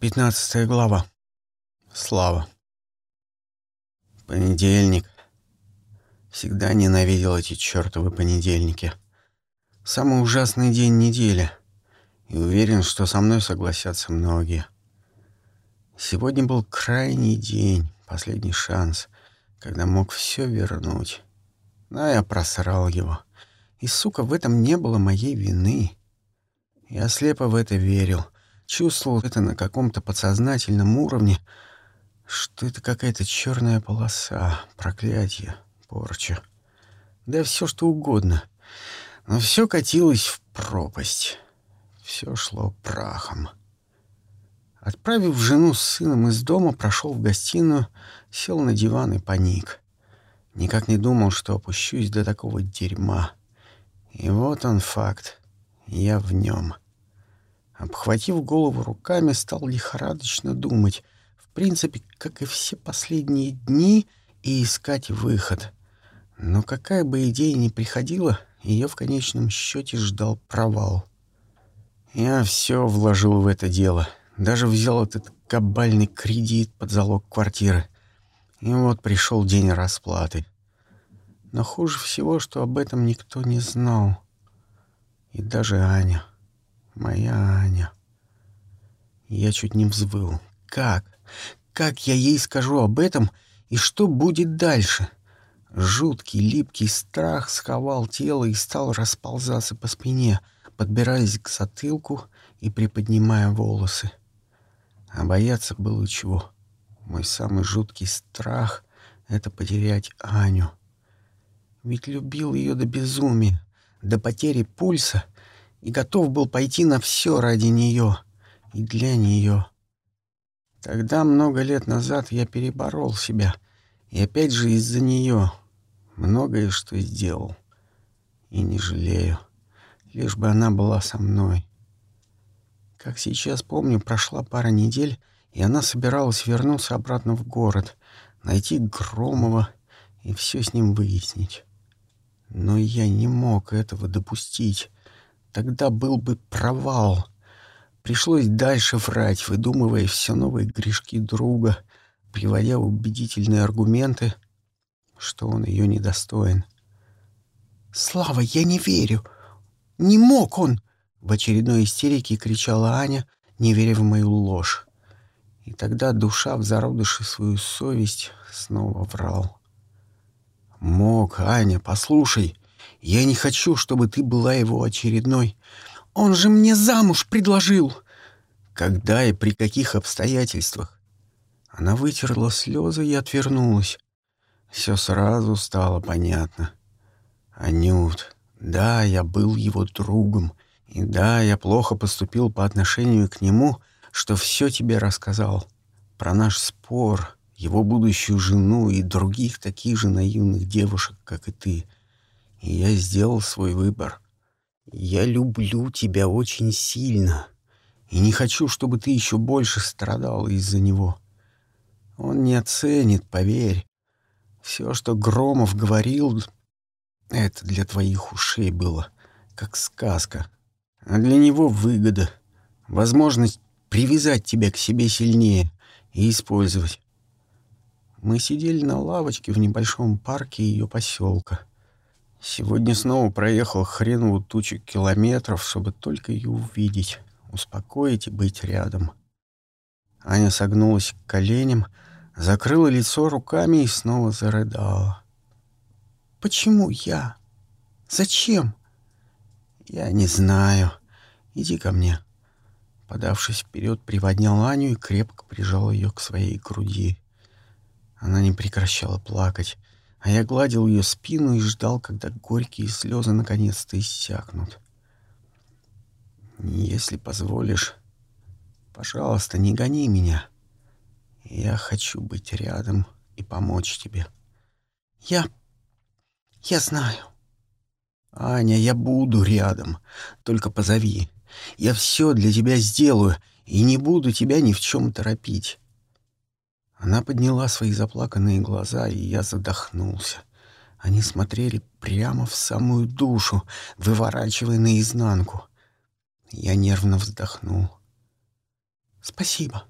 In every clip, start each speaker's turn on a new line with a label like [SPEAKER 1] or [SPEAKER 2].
[SPEAKER 1] Пятнадцатая глава. Слава. Понедельник. Всегда ненавидел эти чертовы понедельники. Самый ужасный день недели. И уверен, что со мной согласятся многие. Сегодня был крайний день, последний шанс, когда мог все вернуть. Но я просрал его. И, сука, в этом не было моей вины. Я слепо в это верил — Чувствовал это на каком-то подсознательном уровне, что это какая-то черная полоса, проклятие, порча. Да все что угодно. Но все катилось в пропасть. Все шло прахом. Отправив жену с сыном из дома, прошел в гостиную, сел на диван и паник. Никак не думал, что опущусь до такого дерьма. И вот он факт. Я в нем. Обхватив голову руками, стал лихорадочно думать, в принципе, как и все последние дни, и искать выход. Но какая бы идея ни приходила, ее в конечном счете ждал провал. Я все вложил в это дело. Даже взял этот кабальный кредит под залог квартиры. И вот пришел день расплаты. Но хуже всего, что об этом никто не знал. И даже Аня. Моя Аня. Я чуть не взвыл. Как? Как я ей скажу об этом и что будет дальше? Жуткий, липкий страх сковал тело и стал расползаться по спине, подбираясь к затылку и приподнимая волосы. А бояться было чего? Мой самый жуткий страх — это потерять Аню. Ведь любил ее до безумия, до потери пульса — и готов был пойти на все ради нее и для нее. Тогда, много лет назад, я переборол себя, и опять же из-за нее многое что сделал. И не жалею, лишь бы она была со мной. Как сейчас помню, прошла пара недель, и она собиралась вернуться обратно в город, найти Громова и все с ним выяснить. Но я не мог этого допустить. Тогда был бы провал. Пришлось дальше врать, выдумывая все новые грешки друга, приводя убедительные аргументы, что он ее недостоин. «Слава, я не верю! Не мог он!» В очередной истерике кричала Аня, не веря в мою ложь. И тогда душа в свою совесть снова врал. «Мог, Аня, послушай!» Я не хочу, чтобы ты была его очередной. Он же мне замуж предложил. Когда и при каких обстоятельствах? Она вытерла слезы и отвернулась. Все сразу стало понятно. Анют, да, я был его другом, и да, я плохо поступил по отношению к нему, что все тебе рассказал. Про наш спор, его будущую жену и других таких же наивных девушек, как и ты — я сделал свой выбор. Я люблю тебя очень сильно и не хочу, чтобы ты еще больше страдал из-за него. Он не оценит, поверь. Все, что Громов говорил, это для твоих ушей было, как сказка. А для него выгода, возможность привязать тебя к себе сильнее и использовать. Мы сидели на лавочке в небольшом парке ее поселка. Сегодня снова проехал хреновую тучу километров, чтобы только ее увидеть, успокоить и быть рядом. Аня согнулась к коленям, закрыла лицо руками и снова зарыдала. «Почему я? Зачем?» «Я не знаю. Иди ко мне». Подавшись вперед, приводнял Аню и крепко прижал ее к своей груди. Она не прекращала плакать а я гладил ее спину и ждал, когда горькие слезы наконец-то иссякнут. «Если позволишь, пожалуйста, не гони меня. Я хочу быть рядом и помочь тебе». «Я... я знаю». «Аня, я буду рядом. Только позови. Я все для тебя сделаю и не буду тебя ни в чем торопить. Она подняла свои заплаканные глаза, и я задохнулся. Они смотрели прямо в самую душу, выворачивая наизнанку. Я нервно вздохнул. «Спасибо»,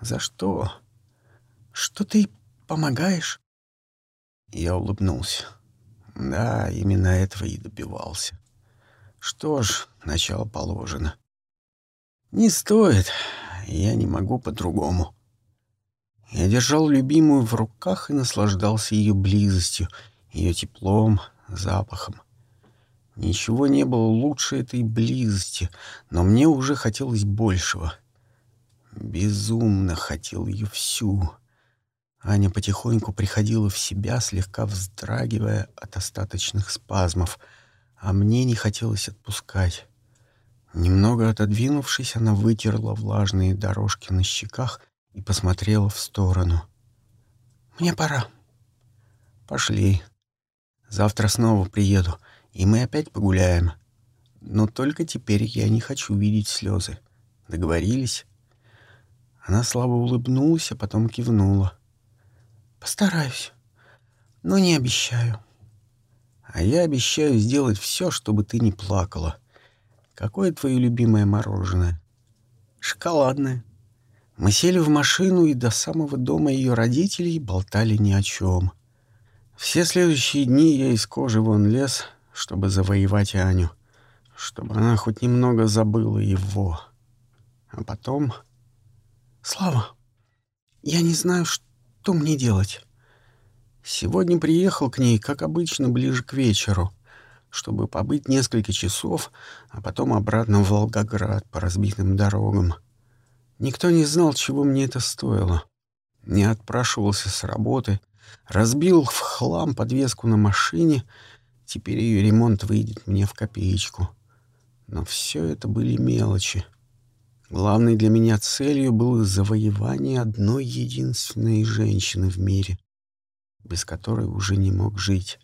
[SPEAKER 1] За что? Что ты помогаешь?» Я улыбнулся. Да, именно этого и добивался. Что ж, начало положено. Не стоит, я не могу по-другому. Я держал любимую в руках и наслаждался ее близостью, ее теплом, запахом. Ничего не было лучше этой близости, но мне уже хотелось большего. Безумно хотел ее всю. Аня потихоньку приходила в себя, слегка вздрагивая от остаточных спазмов, а мне не хотелось отпускать. Немного отодвинувшись, она вытерла влажные дорожки на щеках и посмотрела в сторону. «Мне пора». «Пошли. Завтра снова приеду, и мы опять погуляем. Но только теперь я не хочу видеть слезы. Договорились?» Она слабо улыбнулась, а потом кивнула. «Постараюсь, но не обещаю». «А я обещаю сделать все, чтобы ты не плакала. Какое твое любимое мороженое?» «Шоколадное». Мы сели в машину и до самого дома ее родителей болтали ни о чем. Все следующие дни я из кожи вон лез, чтобы завоевать Аню, чтобы она хоть немного забыла его. А потом... Слава, я не знаю, что мне делать. Сегодня приехал к ней, как обычно, ближе к вечеру, чтобы побыть несколько часов, а потом обратно в Волгоград по разбитым дорогам — Никто не знал, чего мне это стоило. Не отпрашивался с работы, разбил в хлам подвеску на машине, теперь ее ремонт выйдет мне в копеечку. Но все это были мелочи. Главной для меня целью было завоевание одной единственной женщины в мире, без которой уже не мог жить.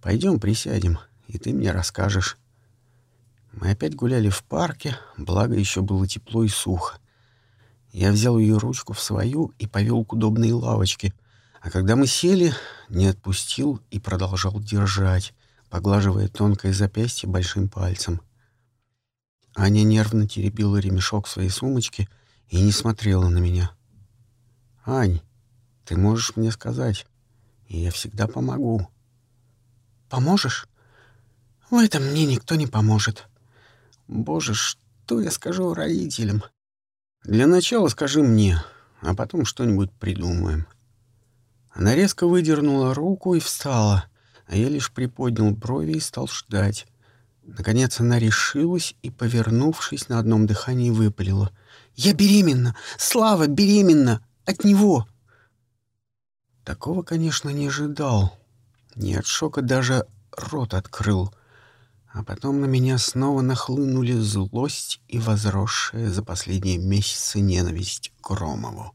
[SPEAKER 1] Пойдем присядем, и ты мне расскажешь, мы опять гуляли в парке, благо еще было тепло и сухо. Я взял ее ручку в свою и повел к удобной лавочке, а когда мы сели, не отпустил и продолжал держать, поглаживая тонкое запястье большим пальцем. Аня нервно теребила ремешок своей сумочки и не смотрела на меня. «Ань, ты можешь мне сказать, и я всегда помогу». «Поможешь? В этом мне никто не поможет», Боже, что я скажу родителям? Для начала скажи мне, а потом что-нибудь придумаем. Она резко выдернула руку и встала, а я лишь приподнял брови и стал ждать. Наконец она решилась и, повернувшись на одном дыхании, выпалила. «Я беременна! Слава беременна! От него!» Такого, конечно, не ожидал. Не от шока даже рот открыл — а потом на меня снова нахлынули злость и возросшая за последние месяцы ненависть к Ромову.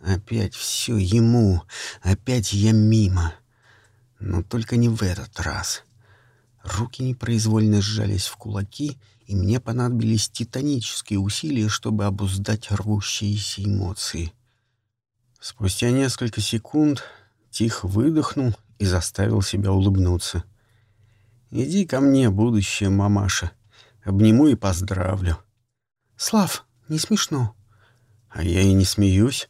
[SPEAKER 1] Опять все ему, опять я мимо. Но только не в этот раз. Руки непроизвольно сжались в кулаки, и мне понадобились титанические усилия, чтобы обуздать рвущиеся эмоции. Спустя несколько секунд тихо выдохнул и заставил себя улыбнуться — Иди ко мне, будущая мамаша. Обниму и поздравлю. Слав, не смешно. А я и не смеюсь.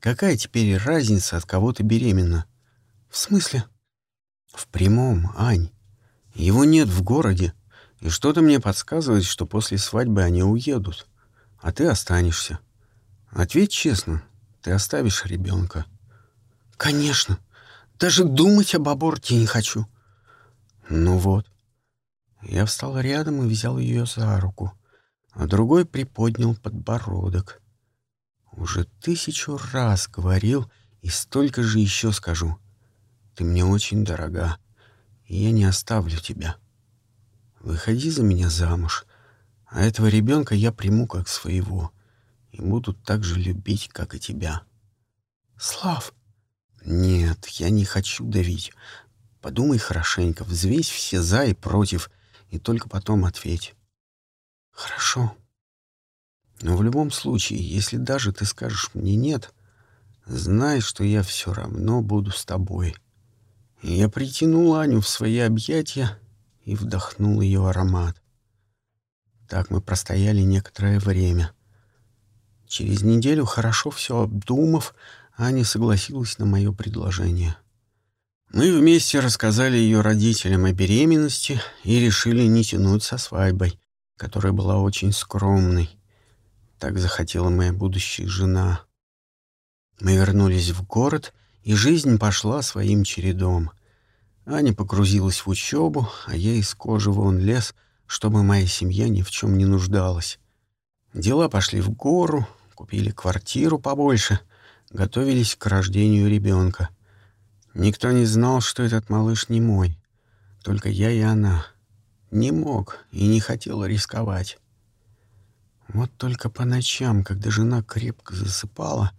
[SPEAKER 1] Какая теперь разница, от кого ты беременна? В смысле? В прямом, Ань. Его нет в городе. И что-то мне подсказывает, что после свадьбы они уедут. А ты останешься. Ответь честно, ты оставишь ребенка. Конечно. Даже думать об аборте не хочу. Ну вот. Я встал рядом и взял ее за руку, а другой приподнял подбородок. Уже тысячу раз говорил и столько же еще скажу. Ты мне очень дорога, и я не оставлю тебя. Выходи за меня замуж, а этого ребенка я приму как своего и буду так же любить, как и тебя. Слав! Нет, я не хочу давить. Подумай хорошенько, взвесь все «за» и «против», и только потом ответь. Хорошо. Но в любом случае, если даже ты скажешь мне «нет», знай, что я все равно буду с тобой. Я притянул Аню в свои объятия и вдохнул ее аромат. Так мы простояли некоторое время. Через неделю, хорошо все обдумав, Аня согласилась на мое предложение. Мы вместе рассказали ее родителям о беременности и решили не тянуть со свадьбой, которая была очень скромной. Так захотела моя будущая жена. Мы вернулись в город, и жизнь пошла своим чередом. Аня погрузилась в учебу, а я из кожи вон лез, чтобы моя семья ни в чем не нуждалась. Дела пошли в гору, купили квартиру побольше, готовились к рождению ребенка. Никто не знал, что этот малыш не мой, только я и она. Не мог и не хотел рисковать. Вот только по ночам, когда жена крепко засыпала,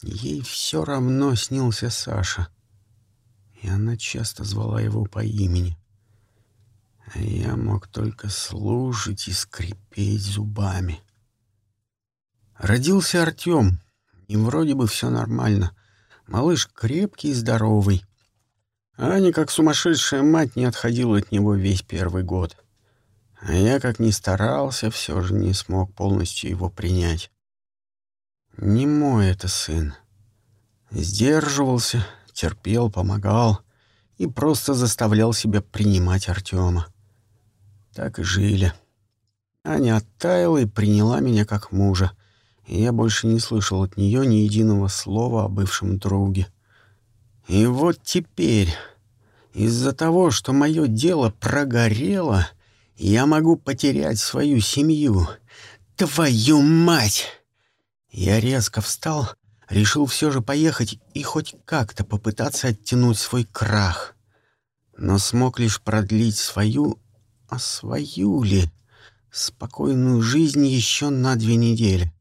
[SPEAKER 1] ей все равно снился Саша. И она часто звала его по имени. А я мог только слушать и скрипеть зубами. Родился Артем, и вроде бы все нормально. Малыш крепкий и здоровый. Аня, как сумасшедшая мать, не отходила от него весь первый год. А я, как ни старался, все же не смог полностью его принять. Не мой это сын. Сдерживался, терпел, помогал и просто заставлял себя принимать Артема. Так и жили. Аня оттаяла и приняла меня как мужа, и я больше не слышал от нее ни единого слова о бывшем друге. И вот теперь, из-за того, что мое дело прогорело, я могу потерять свою семью. Твою мать! Я резко встал, решил все же поехать и хоть как-то попытаться оттянуть свой крах. Но смог лишь продлить свою, а свою ли, спокойную жизнь еще на две недели.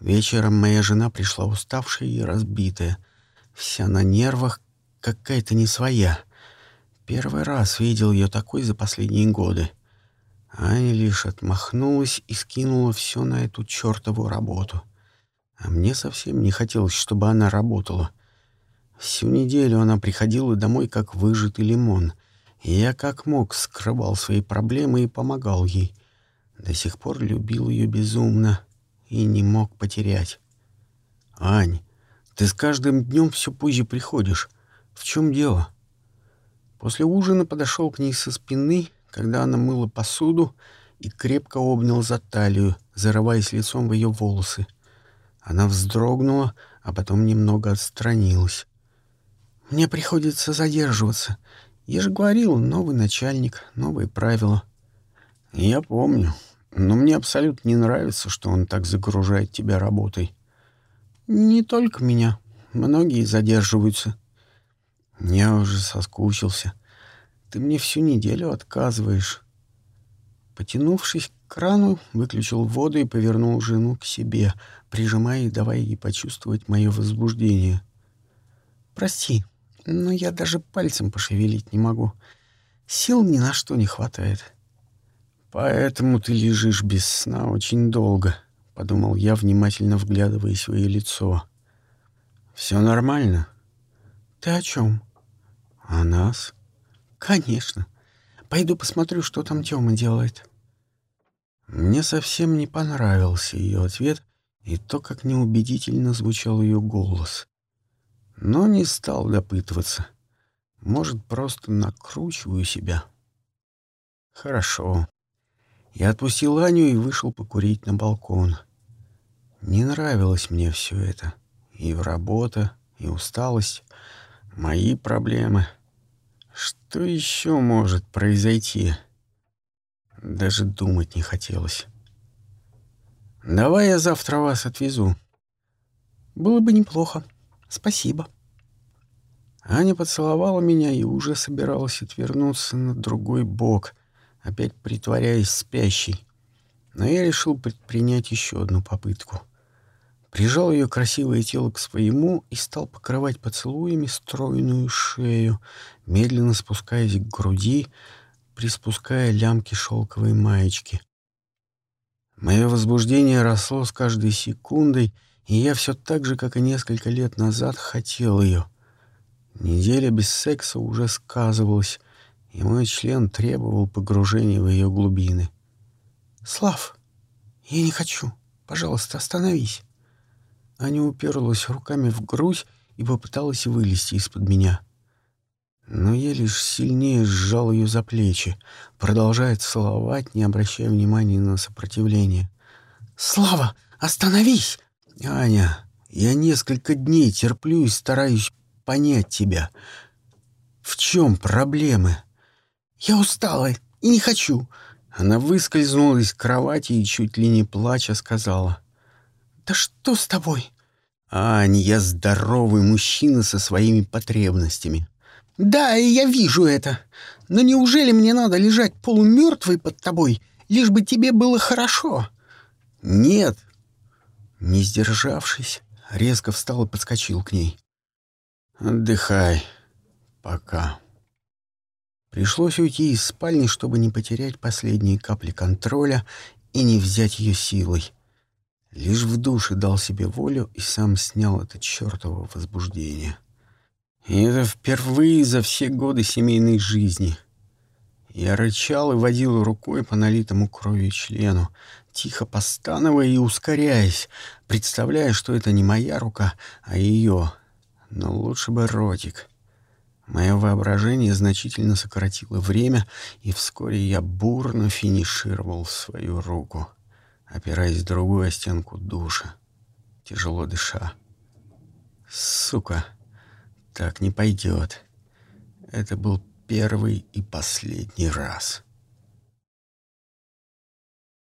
[SPEAKER 1] Вечером моя жена пришла уставшая и разбитая, вся на нервах, какая-то не своя. Первый раз видел ее такой за последние годы. Аня лишь отмахнулась и скинула все на эту чертову работу. А мне совсем не хотелось, чтобы она работала. Всю неделю она приходила домой как выжатый лимон, и я как мог скрывал свои проблемы и помогал ей. До сих пор любил ее безумно и не мог потерять. «Ань, ты с каждым днем все позже приходишь. В чем дело?» После ужина подошел к ней со спины, когда она мыла посуду, и крепко обнял за талию, зарываясь лицом в ее волосы. Она вздрогнула, а потом немного отстранилась. «Мне приходится задерживаться. Я же говорил, новый начальник, новые правила». «Я помню», но мне абсолютно не нравится, что он так загружает тебя работой. Не только меня. Многие задерживаются. Я уже соскучился. Ты мне всю неделю отказываешь. Потянувшись к крану, выключил воду и повернул жену к себе, прижимая и давая ей почувствовать мое возбуждение. «Прости, но я даже пальцем пошевелить не могу. Сил ни на что не хватает». «Поэтому ты лежишь без сна очень долго», — подумал я, внимательно вглядываясь в ее лицо. «Все нормально?» «Ты о чем?» «О нас?» «Конечно. Пойду посмотрю, что там Тёма делает». Мне совсем не понравился ее ответ и то, как неубедительно звучал ее голос. Но не стал допытываться. Может, просто накручиваю себя. «Хорошо», я отпустил Аню и вышел покурить на балкон. Не нравилось мне все это. И работа, и усталость, мои проблемы. Что еще может произойти? Даже думать не хотелось. «Давай я завтра вас отвезу». «Было бы неплохо. Спасибо». Аня поцеловала меня и уже собиралась отвернуться на другой бок, опять притворяясь спящей. Но я решил предпринять еще одну попытку. Прижал ее красивое тело к своему и стал покрывать поцелуями стройную шею, медленно спускаясь к груди, приспуская лямки шелковой маечки. Мое возбуждение росло с каждой секундой, и я все так же, как и несколько лет назад, хотел ее. Неделя без секса уже сказывалась, и мой член требовал погружения в ее глубины. «Слав, я не хочу. Пожалуйста, остановись». Аня уперлась руками в грудь и попыталась вылезти из-под меня. Но я лишь сильнее сжал ее за плечи, продолжая целовать, не обращая внимания на сопротивление. «Слава, остановись!» «Аня, я несколько дней терплю и стараюсь понять тебя. В чем проблемы?» «Я устала и не хочу». Она выскользнула из кровати и чуть ли не плача сказала. «Да что с тобой?» «Аня, я здоровый мужчина со своими потребностями. «Да, и я вижу это. Но неужели мне надо лежать полумертвой под тобой, лишь бы тебе было хорошо?» «Нет». Не сдержавшись, резко встал и подскочил к ней. «Отдыхай. Пока». Пришлось уйти из спальни, чтобы не потерять последние капли контроля и не взять ее силой. Лишь в душе дал себе волю и сам снял это чертово возбуждение. И это впервые за все годы семейной жизни. Я рычал и водил рукой по налитому кровью члену, тихо постановая и ускоряясь, представляя, что это не моя рука, а ее. Но лучше бы ротик. Мое воображение значительно сократило время, и вскоре я бурно финишировал свою руку, опираясь другую стенку душа, тяжело дыша. Сука! Так не пойдет. Это был первый и последний раз.